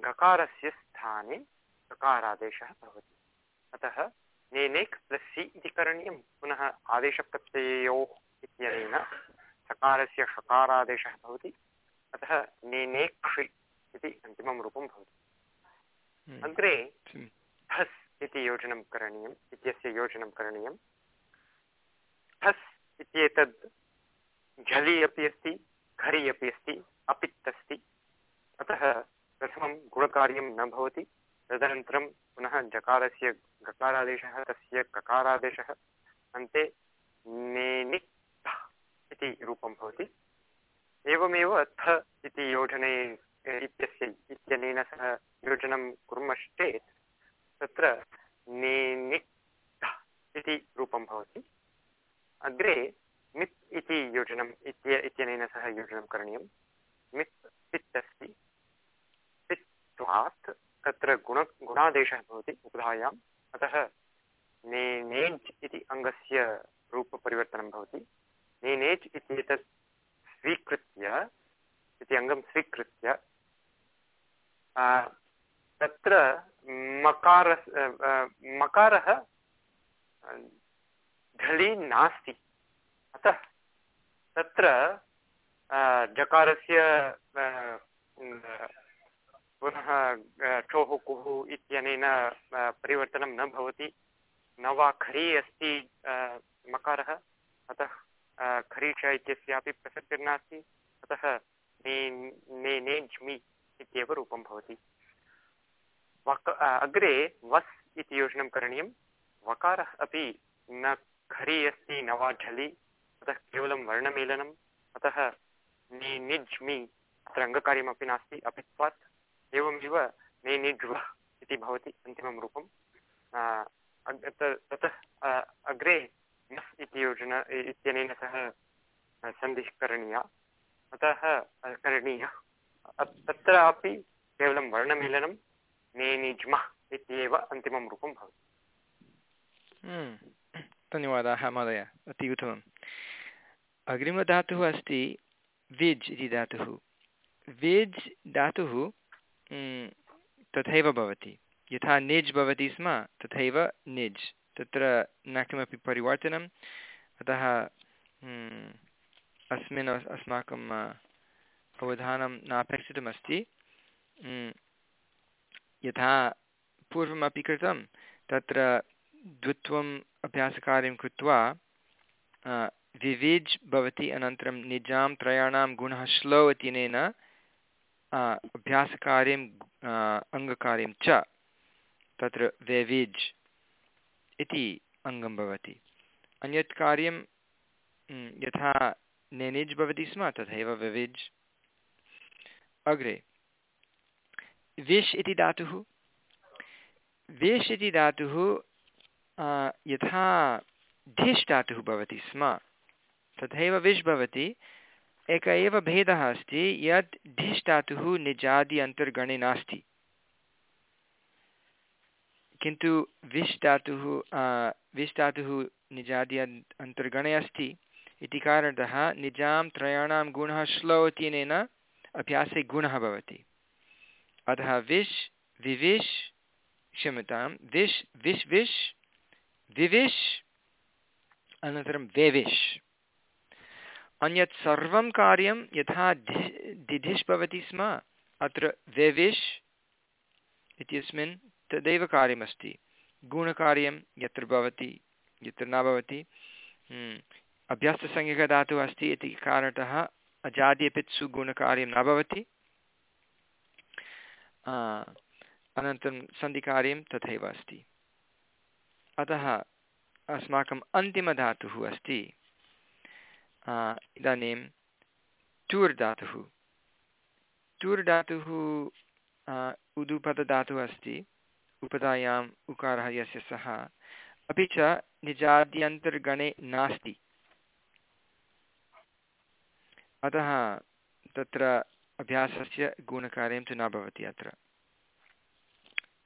गकारस्य स्थाने सकारादेशः भवति। अतः नेनेक् प्लस् सि इति करणीयं। पुनः आदेशप्रत्ययोः इत्यनेन सकारस्य षकारादेशः भवति। अतः नेनेक्षि इति अन्तिमं रूपं भवति। हम्म। अग्रे हस् इति योजनं करणीयम् इत्यस्य योजनं करणीयं। ठस् इत्येतद् झलि अपि अस्ति घरि अपि अस्ति अपित् अस्ति अतः प्रथमं गुणकार्यं न भवति। तदनन्तरं पुनः जकारस्य गकारादेशः, तस्य ककारादेशः, अन्ते नेनि इति रूपं भवति। एवमेव थ इति योजने, इत्यस्य इत्यनेन सह योजनं कुर्मश्चेत् तत्र नेनिक् इति रूपं भवति अग्रे मित् इति योजनम् इत्य इत्यनेन सह योजनं करणीयं मित् पित् अस्ति पित्वात् तत्र गुण गुणादेशः भवति उपधायाम् अतः ने नेज् इति अङ्गस्य रूपपरिवर्तनं भवति। नेनेज् इत्येतत् स्वीकृत्य, इति अङ्गं स्वीकृत्य तत्र मकार मकारः ढलि नास्ति अतः तत्र जकारस्य पुनः ठोः कुः इत्यनेन परिवर्तनं भवति। न वा खरी अस्ति मकारः। अतः खरीष इत्यस्यापि प्रसक्तिर्नास्ति अतः ने ने नेज्मि इत्येव रूपं भवति। वक अग्रे वस् इति योजनं करणीयं। वकारः अपि न खरी अस्ति, न वा झलि। अतः केवलं वर्णमेलनम्। अतः नि निज्मि अत्र अङ्गकार्यमपि नास्ति, अपित्वात्। एवमेव ने निज्व इति भवति अन्तिमं रूपं ततः अग्रे नस् इति योजना इत्यनेन सह सन्धिः करणीया अतः करणीया। तत्रापि केवलं वर्णमेलनं नेनिज्मः इत्येव अन्तिमं रूपं भवति। हम्म, धन्यवादाः महोदय। अति उत्तमम्। अग्रिमधातुः अस्ति विज् इति धातुः। विज् धातुः तथैव भवति। यथा निज् भवति स्म तथैव निज्। तत्र न किमपि परिवर्तनम् अतः हम्म, अस्मिन् अस्माकम् अवधानं नापेक्षितमस्ति। यथा पूर्वमपि कृतं तत्र द्वित्वम् अभ्यासकार्यं कृत्वा विविज् भवति अनन्तरं निजां त्रयाणां गुणः श्लो इत्यनेन अभ्यासकार्यं अङ्गकार्यं च तत्र वेविज् इति अङ्गं भवति। अन्यत् कार्यं यथा नेनिज् भवति स्म, तथैव विविज्। अग्रे। विश् इति धातुः। विश् इति धातुः यथा धिष् धातुः भवति स्म, तथैव विश् भवति। एक एव भेदः अस्ति, यत् धिष् धातुः निजादि अन्तर्गणे नास्ति। किन्तु विश् धातुः विश् धातुः निजादि अन्तर्गणे अस्ति। इति कारणतः निजां त्रयाणां गुणः श्लो इत्यनेन अभ्यासे गुणः भवति। अतः विश्, विविश्, क्षम्यतां, विश् विश् विश्, विविश्, अनन्तरं वेविश्। अन्यत् सर्वं कार्यं यथा धि दिधिश् भवति स्म, अत्र वेविश् इत्यस्मिन् तदेव कार्यमस्ति। गुणकार्यं यत्र भवति। यत्र न भवति। हम्म, अभ्यस्तसंज्ञकधातुः अस्ति इति कारणतः अजाद्यपित्सु गुणकार्यं न भवति। अनन्तरं सन्धिकार्यं तथैव अस्ति। अतः अस्माकम् अन्तिमधातुः अस्ति। इदानीं टूर् धातुः। टूर् धातुः उदुपदधातुः अस्ति। उपधायाम् उकारः यस्य सः अपि च निजाद्यन्तर्गणे नास्ति। अतः तत्र अभ्यासस्य गुणकार्यं तु न भवति अत्र।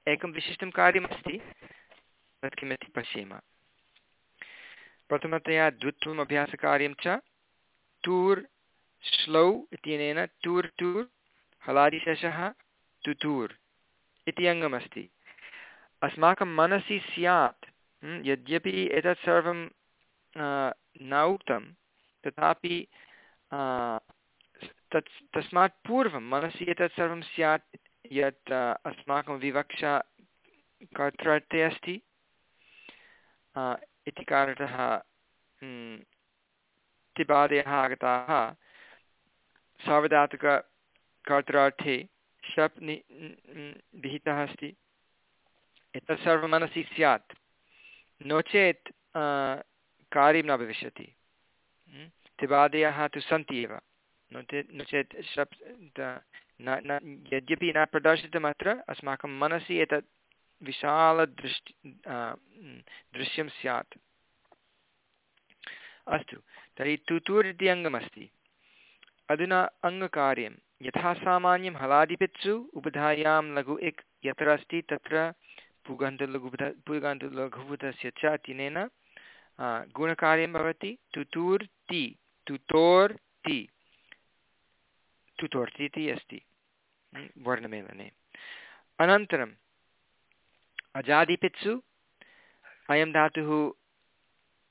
एकं विशिष्टं कार्यमस्ति तत् किमिति पश्येम। प्रथमतया द्वित्वम् अभ्यासकार्यं च टूर् श्लौ इत्यनेन टूर् टूर्, हलादिशेषः टुटूर् इति अङ्गमस्ति। अस्माकं मनसि स्यात् यद्यपि एतत् सर्वं न उक्तं तथापि तत् तस्मात् पूर्वं मनसि एतत् सर्वं स्यात् यत् अस्माकं विवक्षा कर्तृर्थे अस्ति इति कारणतः तिपादयः आगताः सार्वधातुककर्तृर्थे शप् नि विहितः अस्ति एतत् सर्वं मनसि स्यात् नो चेत् कार्यं न भविष्यति। तिवादयः तु सन्ति एव। नो चेत् नो चेत् शप् न न, यद्यपि न प्रदर्शितम् अत्र, अस्माकं मनसि एतत् विशालदृष्टि दृश्यं स्यात्। अस्तु, तर्हि तुतुर् इति अङ्गमस्ति। अधुना अङ्गकार्यं। यथा सामान्यं हलादिपित्सु, उपधायां लघु इक् यत्र अस्ति तत्र पुगन्तलघुबुध पुगन्तलघुबुधस्य च तिनेन गुणकार्यं भवति तुतूर् ति, तुतोर् ति। तुतोर्ति इति अस्ति वर्णमेलने। अनन्तरम्, अजादिपित्सु, अयं धातुः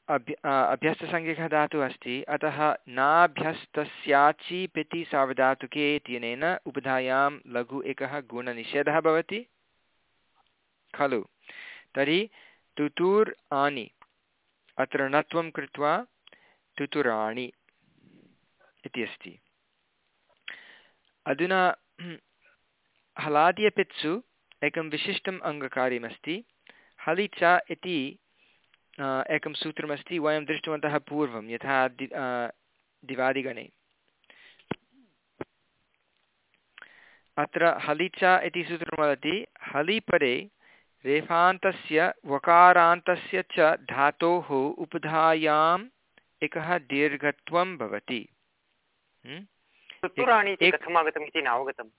अभ्य अभ्यस्तसंज्ञकः धातुः अस्ति, अतः नाभ्यस्तस्याचि पिति सार्वधातुके इत्यनेन उपधायां लघु एकः गुणनिषेधः भवति। खलु। तर्हि तुतुर् आनि अत्र णत्वं कृत्वा तुतुराणि इति अस्ति। अधुना *clears throat* हलादियपित्सु एकं विशिष्टम् अङ्गकार्यमस्ति। हलि च इति एकं सूत्रमस्ति, वयं दृष्टवन्तः पूर्वं, यथा दि दिवादिगणे। अत्र हलिच इति सूत्रं वदति हलिपरे रेफान्तस्य वकारान्तस्य च धातोः उपधायाम् एकः दीर्घत्वं भवति। चतुराणि इति कथम् आगतम् इति नावगतं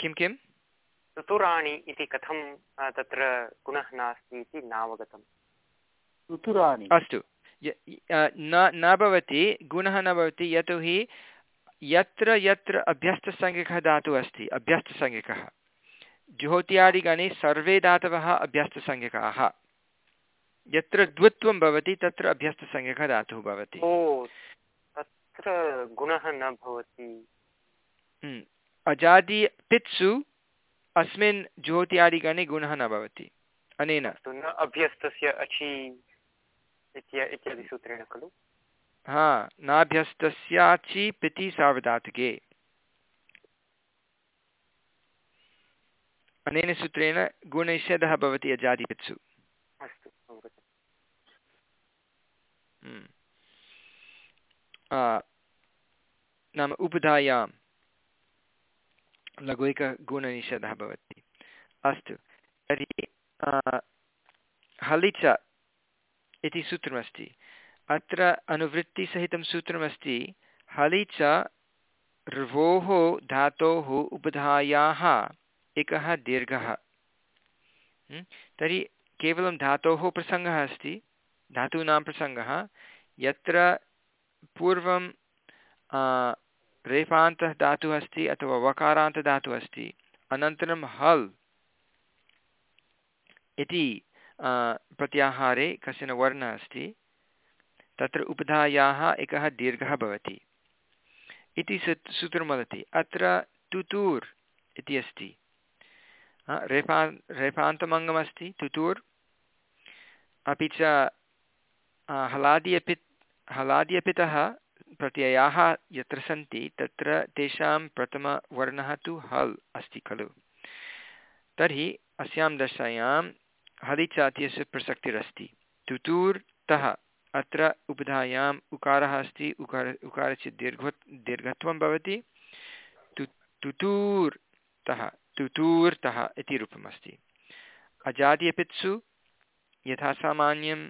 किं किं? चतुराणि इति कथं तत्र गुणः नास्ति इति नावगतम् ऋतुराणि अस्तु। न न भवति गुणः न भवति यतोहि यत्र यत्र अभ्यस्तसंज्ञकः धातुः अस्ति अभ्यस्तसंज्ञकः ज्योत्यादिगणे सर्वे धातवः अभ्यस्तसंज्ञकाः। यत्र द्वित्वं भवति तत्र अभ्यस्तसंज्ञकः धातुः भवति। ओ तत्र गुणः न भवति। हम्म, अजादि पित्सु अस्मिन् ज्योत्यादिगणे गुणः न भवति। अनेन। अभ्यस्तस्य अचि इत्यादि सूत्रेण खलु। हा नाभ्यस्तस्याचि पिति सार्वधातुके अनेन सूत्रेण गुणनिषेधः भवति अजादिपित्सु हम्म। नाम उपधायां लघुैकगुणनिषेधः भवति। अस्तु तर्हि हलि च इति सूत्रमस्ति। अत्र अनुवृत्तिसहितं सूत्रमस्ति हलि च धातोः उपधायाः एकः दीर्घः। तर्हि केवलं धातोः प्रसङ्गः अस्ति धातूनां प्रसङ्गः। यत्र पूर्वं रेफान्तः धातुः अस्ति अथवा वकारान्तधातुः अस्ति अनन्तरं हल् इति प्रत्याहारे कश्चन वर्णः अस्ति तत्र उपधायाः एकः दीर्घः भवति। इति सूत्रं वदति। अत्र तुतूर् इति अस्ति। रेफा रेफान्तमङ्गमस्ति, तुतूर्। अपि च हलादि अपि हलादि अपितः प्रत्ययाः यत्र सन्ति, तत्र तेषां प्रथमवर्णः तु हल् अस्ति खलु। तर्हि, अस्यां दशायां हलिचात्यस्य प्रसक्तिरस्ति। तुतूर्तः अत्र उपधायाम् उकारः अस्ति, उकार, उकारस्य दीर्घ दीर्घत्वं भवति। तु तुतूर्तः तुतूर्तः इति रूपमस्ति। अजाद्यपित्सु यथा सामान्यं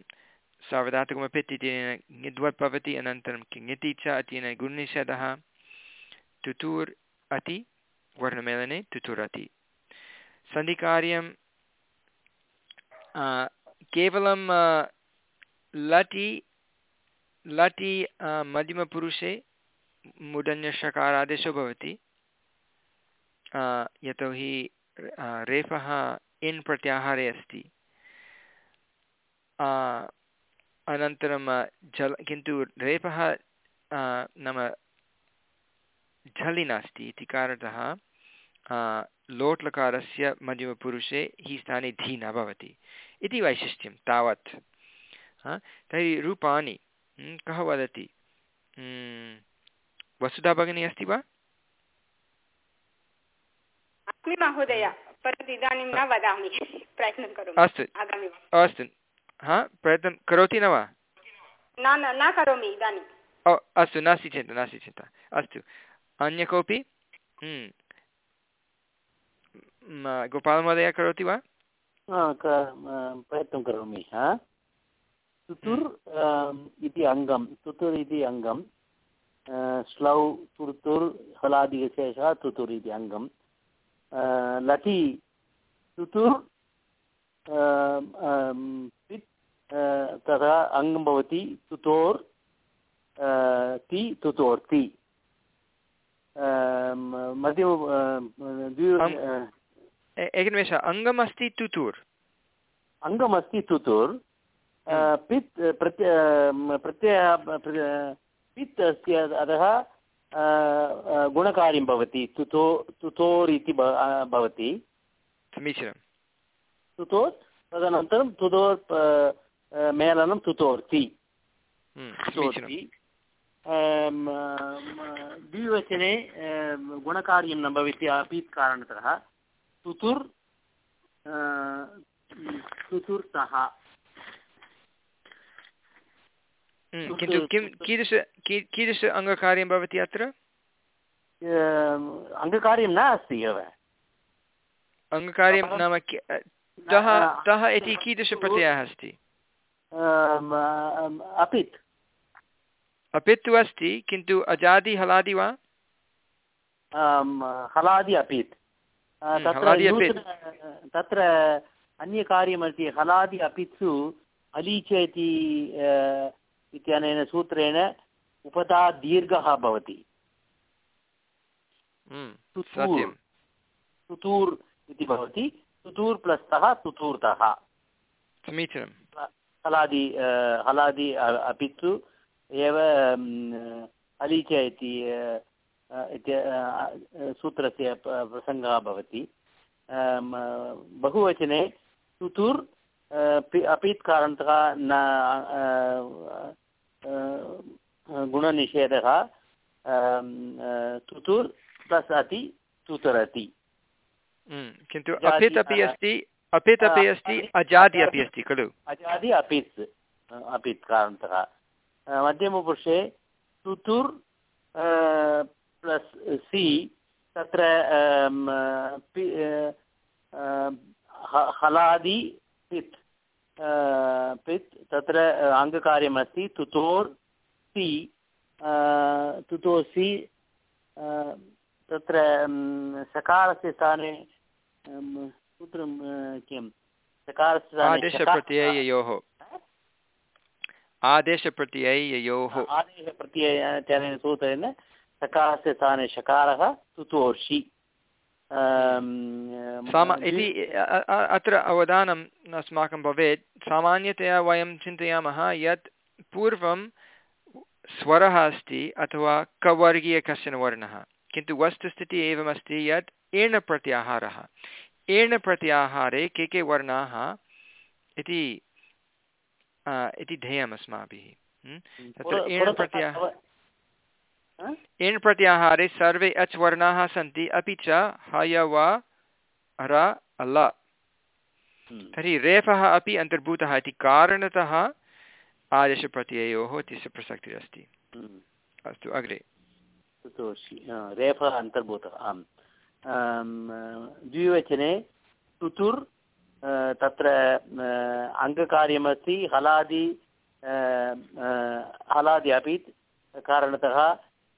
सावधातकमपित् इत्यनेन ङिद्वत् भवति अनन्तरं किङिति च इत्यनेन गुणनिषेधः तुतूर् अति, वर्णमेलने तुतुरति सन्धिकार्यं केवलं लटि लटि मध्यमपुरुषे मुदन्यषकारादेशो भवति। यतोहि रेफः इन् प्रत्याहारे अस्ति। अनन्तरं जल, किन्तु रेफः नाम झलि नास्ति इति कारणतः लोट्लकारस्य मध्यमपुरुषे हि स्थाने धी न भवति इति वैशिष्ट्यं तावत्। तर्हि रूपाणि कः वदति? वसुधा भगिनी अस्ति वा? अस्मि महोदय परन्तु इदानीं न वदामि प्रयत्नं करोमि अस्तु। अस्तु। हा प्रयत्नं करोति न वा? न न न करोमि इदानीं। ओ अस्तु नास्ति चिन्ता नास्ति चिन्ता। अस्तु। अन्य कोऽपि? गोपालमहोदय करोति वा? प्रयत्नं करोमि तुतुर् इति अङ्गं तुतुर् इति अङ्गं श्लौ तुर्तुर् हलादिविशेषः तुतुर् इति अङ्गं लटि तुतुर् पित् तथा अङ्गं भवति तुतोर् ति तुतोर्ति एकनिमेष अङ्गमस्ति तुतुर्। अङ्गमस्ति तुतुर् पित् प्रत्य प्रत्ययः प्र- पित् अस्ति अतः गुणकार्यं भवति तुतो तुतोर् इति भवति। समीचीनं तुतोर् तदनन्तरं तुतोर् मेलनं तुतोर्ति। हम्म, द्विवचने गुणकार्यं न भवति अपि कारणतः। तुतुर् तुतुर्तः किन्तु किं कीदृश कीदृश अङ्गकार्यं भवति अत्र अङ्गकार्यं न अस्ति एव अङ्गकार्यं नाम तः तः इति कीदृशप्रत्ययः अस्ति अपित् अपित् तु अस्ति किन्तु अजादि हलादि वा हलादि अपित् तत्र अन्यकार्यमस्ति हलादि अपित्सु अलीच इति इत्यनेन सूत्रेण उपधा दीर्घः भवति। हम्म, तुतूर् इति भवति। तुतूर् प्लस् तः तुतूर्तः समीचीनं हलादि हलादि अ- अपित्सु एव अलीच इति सूत्रस्य प्रसङ्गः भवति। बहुवचने पि- अपित् कारणतः न गुणनिषेधः तुतुर् प्लस् अति तुतरति किन्तु अपित् अपि अस्ति अपित् अपि अस्ति अजादि- अपि अस्ति खलु? अजादि अपित् अपित् कारणतः मध्यमपुरुषे तुतुर् प्लस् सि तत्र हलादि पित् पित् तत्र अङ्गकार्यमस्ति तुतोर् सि तुतोसि तत्र सकारस्य स्थाने अ, किं? सकारस्य आदेशप्रत्यययोः आदेशप्रत्यययोः आदेशप्रत्ययेन सूत्रेण सकारस्य स्थाने शकारः तुतोर्षि। इति अ- अ- अत्र अवधानम् अस्माकं भवेत्। सामान्यतया वयं चिन्तयामः यत् पूर्वं स्वरः अस्ति अथवा कवर्गीय कश्चन वर्णः। किन्तु वस्तुस्थितिः एवमस्ति यत् एणप्रत्याहारः। एणप्रत्याहारे के के वर्णाः इति इति ध्येयम् अस्माभिः तत्र एण् प्रत्याहारे सर्वे अच् वर्णाः सन्ति अपि च हय वा र अल तर्हि रेफः अपि अन्तर्भूतः इति कारणतः आदेशप्रत्ययोः इत्यस्य प्रसक्तिरस्ति अस्तु अग्रे रेफः अन्तर्भूतः आम् द्विवचने तुतुर् तत्र अङ्गकार्यमस्ति हलादि हलादि अपि कारणतः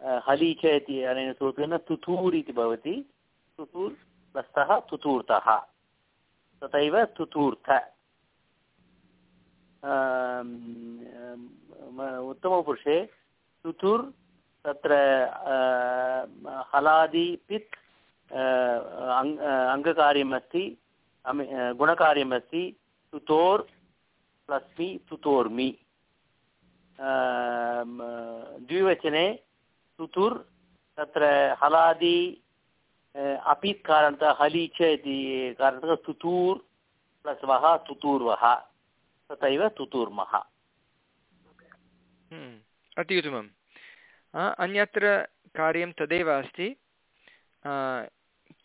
अ, हली च इति अनेन सूत्रेण तुतूर् इति भवति। तुतूर् प्लस्तः तुतूर्तः। तथैव तुतूर्थ। उत्तमपुरुषे तुतुर् तत्र हलादि पित् अङ्गकार्यमस्ति गुणकार्यमस्ति तुतोर् प्लस् मि तुतोर्मि द्विवचने तुतुर् तत्र हलादि अ, अपित् कारणतः हलि च इति कारणतः तुतूर् प्लस् वः तुतूर्वः तथैव तुतूर्मः हम्म, अति अन्यत्र कार्यं तदेव अस्ति।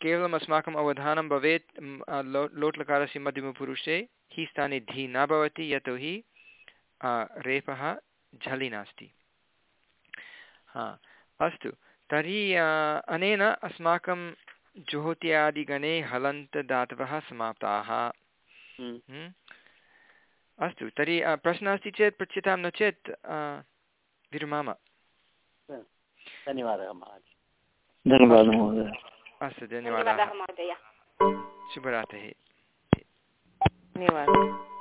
केवलम् अस्माकम् अवधानं भवेत् लोट्लकारस्य मध्यमपुरुषे हि स्थाने धी न भवति यतोहि रेफः झलि नास्ति। हा। अस्तु। तर्हि अनेन अस्माकं जुहोत्यादिगणे हलन्तदातवः समाप्ताः। हम्म। हम्म। अस्तु तर्हि प्रश्नः अस्ति चेत् पृच्छ्यतां नो चेत् विरमाम धन्यवादः महाराज। धन्यवादः महोदय। अस्तु धन्यवादः। शुभरात्रिः। धन्यवादः।